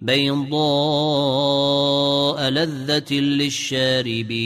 بيضاء لذة للشاربين.